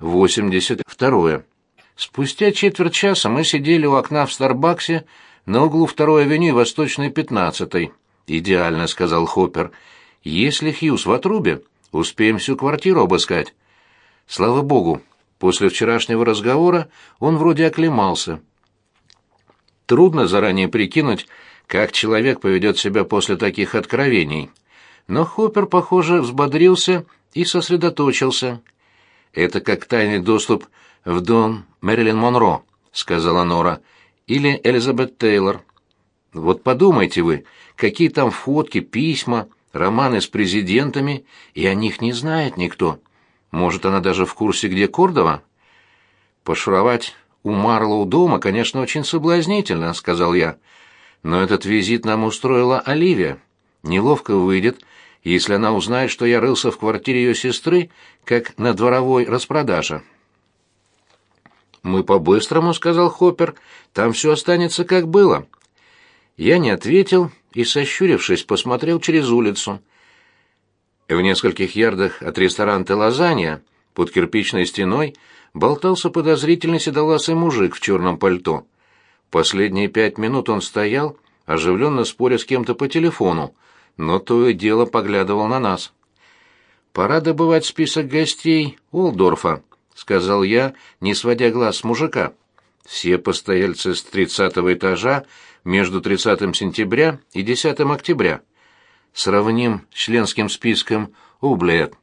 82. Спустя четверть часа мы сидели у окна в Старбаксе на углу второй авеню и Восточной 15-й. «Идеально», — сказал Хоппер. «Если Хьюз в отрубе, успеем всю квартиру обыскать». Слава богу, после вчерашнего разговора он вроде оклемался. Трудно заранее прикинуть, как человек поведет себя после таких откровений. Но Хоппер, похоже, взбодрился и сосредоточился. «Это как тайный доступ в дом Мэрилин Монро», — сказала Нора, — «или Элизабет Тейлор». «Вот подумайте вы, какие там фотки, письма, романы с президентами, и о них не знает никто. Может, она даже в курсе, где Кордова?» «Пошуровать у Марлоу дома, конечно, очень соблазнительно», — сказал я. «Но этот визит нам устроила Оливия. Неловко выйдет, если она узнает, что я рылся в квартире ее сестры, как на дворовой распродаже». «Мы по-быстрому», — сказал Хоппер, — «там все останется, как было». Я не ответил и, сощурившись, посмотрел через улицу. В нескольких ярдах от ресторана «Лазанья» под кирпичной стеной болтался подозрительный седовласый мужик в черном пальто. Последние пять минут он стоял, оживленно споря с кем-то по телефону, но то и дело поглядывал на нас. «Пора добывать список гостей Уолдорфа», — сказал я, не сводя глаз с мужика. «Все постояльцы с тридцатого этажа между 30 сентября и 10 октября» сравним с членским списком Ублет.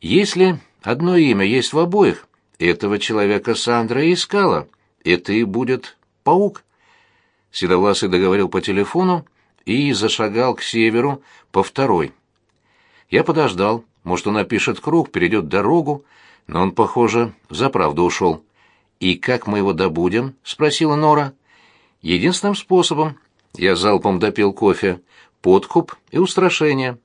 Если одно имя есть в обоих, этого человека Сандра искала, это и будет паук. Седовласый договорил по телефону и зашагал к северу по второй. Я подождал, может, он напишет круг, перейдет дорогу, но он, похоже, заправду ушел. «И как мы его добудем?» — спросила Нора. «Единственным способом». Я залпом допил кофе подкуп и устрашение.